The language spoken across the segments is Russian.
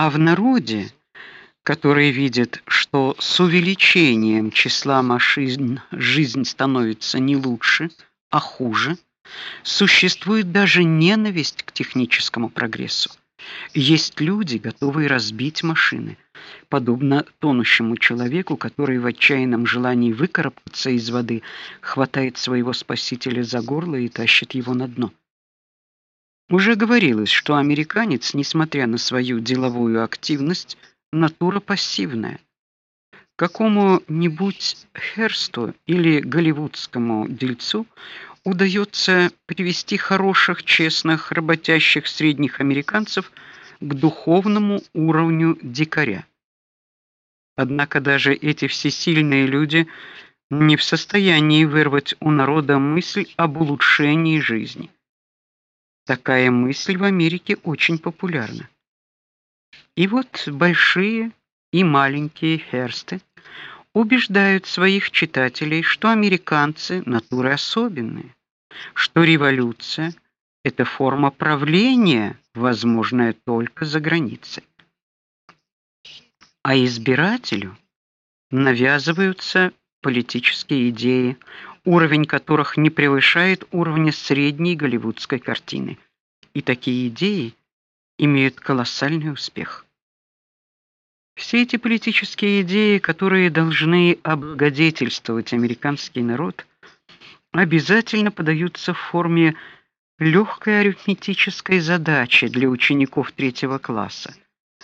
А в народе, который видит, что с увеличением числа машин жизнь становится не лучше, а хуже, существует даже ненависть к техническому прогрессу. Есть люди, готовые разбить машины, подобно тонущему человеку, который в отчаянном желании выкарабкаться из воды хватает своего спасителя за горло и тащит его на дно. Уже говорилось, что американец, несмотря на свою деловую активность, натура пассивная. Какому-нибудь Херсту или голливудскому дельцу удается привести хороших, честных, работящих средних американцев к духовному уровню дикаря. Однако даже эти всесильные люди не в состоянии вырвать у народа мысль об улучшении жизни. Такая мысль в Америке очень популярна. И вот большие и маленькие херсты убеждают своих читателей, что американцы натуры особенные, что революция это форма правления, возможная только за границей. А избирателю навязываются политические идеи, уровень которых не превышает уровня средней голливудской картины. И такие идеи имеют колоссальный успех. Все эти политические идеи, которые должны облагодетельствовать американский народ, обязательно подаются в форме легкой арифметической задачи для учеников третьего класса.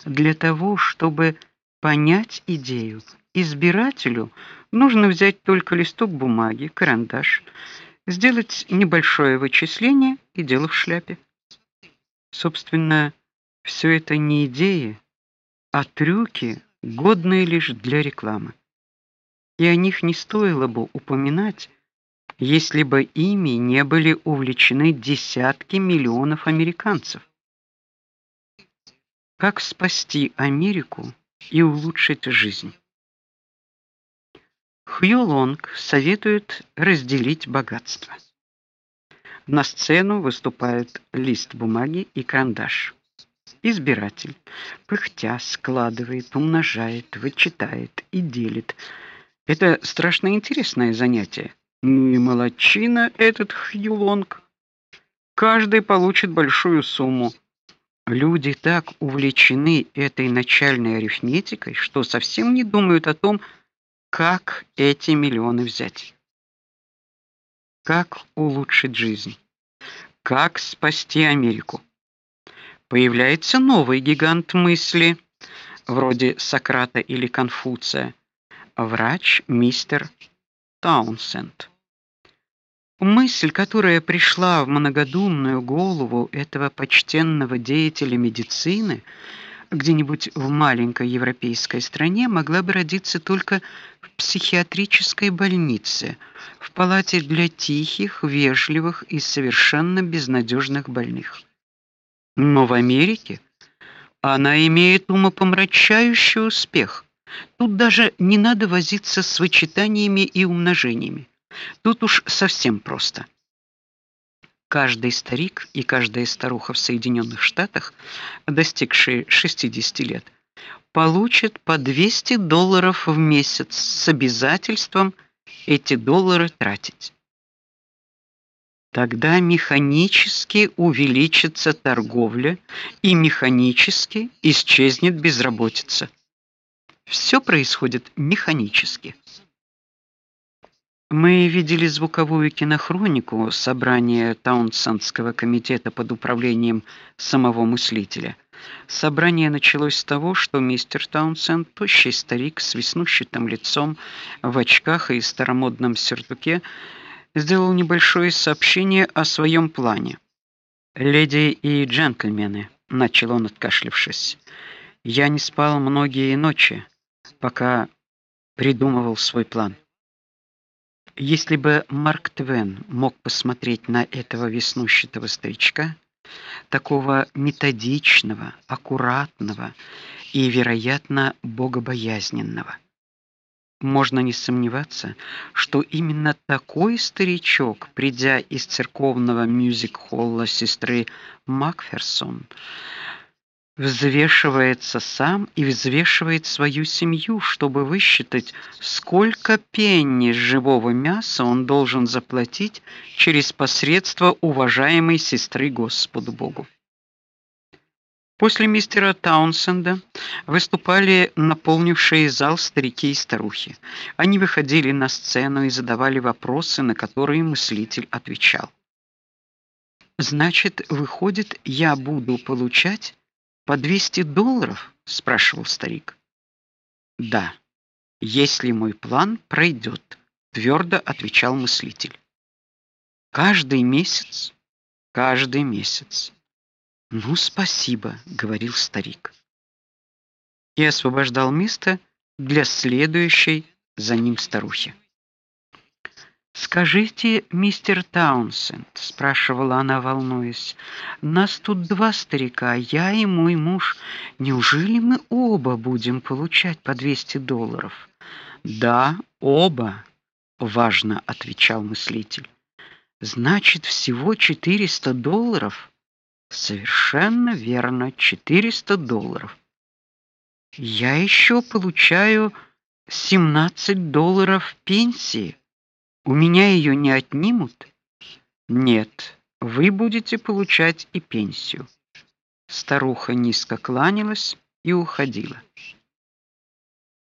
Для того, чтобы понять идею, избирателю Нужно взять только листок бумаги, карандаш, сделать небольшое вычисление и дело в шляпе. Собственно, все это не идеи, а трюки, годные лишь для рекламы. И о них не стоило бы упоминать, если бы ими не были увлечены десятки миллионов американцев. Как спасти Америку и улучшить жизнь? Хью Лонг советует разделить богатство. На сцену выступают лист бумаги и карандаш. Избиратель, пыхтя, складывает, умножает, вычитает и делит. Это страшно интересное занятие. Ну и молодчина этот Хью Лонг. Каждый получит большую сумму. Люди так увлечены этой начальной арифметикой, что совсем не думают о том, как эти миллионы взять? Как улучшить жизнь? Как спасти Америку? Появляется новый гигант мысли, вроде Сократа или Конфуция, врач мистер Таунсенд. Мысль, которая пришла в многодумную голову этого почтенного деятеля медицины, где-нибудь в маленькой европейской стране могла бы родиться только в психиатрической больнице, в палате для тихих, вежливых и совершенно безнадежных больных. Но в Америке она имеет умопомрачающий успех. Тут даже не надо возиться с вычитаниями и умножениями. Тут уж совсем просто каждый старик и каждая старуха в Соединенных Штатах, достигшие 60 лет, получат по 200 долларов в месяц с обязательством эти доллары тратить. Тогда механически увеличится торговля и механически исчезнет безработица. Все происходит механически. Мы видели звуковую кинохронику собрания Таунсендского комитета под управлением самого мыслителя. Собрание началось с того, что мистер Таунсенд, тощий старик с веснущатым лицом, в очках и старомодном сюртуке, сделал небольшое сообщение о своем плане. "Леди и джентльмены", начал он, откашлявшись. "Я не спал многие ночи, пока придумывал свой план. Если бы Марк Твен мог посмотреть на этого веснущатого старичка, такого методичного, аккуратного и, вероятно, богобоязненного, можно не сомневаться, что именно такой старичок, придя из церковного мюзик-холла сестры Макферсон, взвешивается сам и взвешивает свою семью, чтобы высчитать, сколько пенни живого мяса он должен заплатить через посредство уважаемой сестры Господу Богу. После мистера Таунсенда выступали наполнившие зал старики и старухи. Они выходили на сцену и задавали вопросы, на которые мыслитель отвечал. Значит, выходит, я буду получать по 200 долларов, спрашивал старик. Да, если мой план пройдет, твердо отвечал мыслитель. Каждый месяц, каждый месяц. Ну, спасибо, говорил старик. И освобождал место для следующей за ним старухи. Скажите, мистер Таунсенд, спрашивала она, волнуясь. Нас тут два старика, я и мой муж. Неужели мы оба будем получать по 200 долларов? Да, оба, важно отвечал мыслитель. Значит, всего 400 долларов. Совершенно верно, 400 долларов. Я еще получаю 17 долларов пенсии. У меня ее не отнимут? Нет, вы будете получать и пенсию. Старуха низко кланялась и уходила.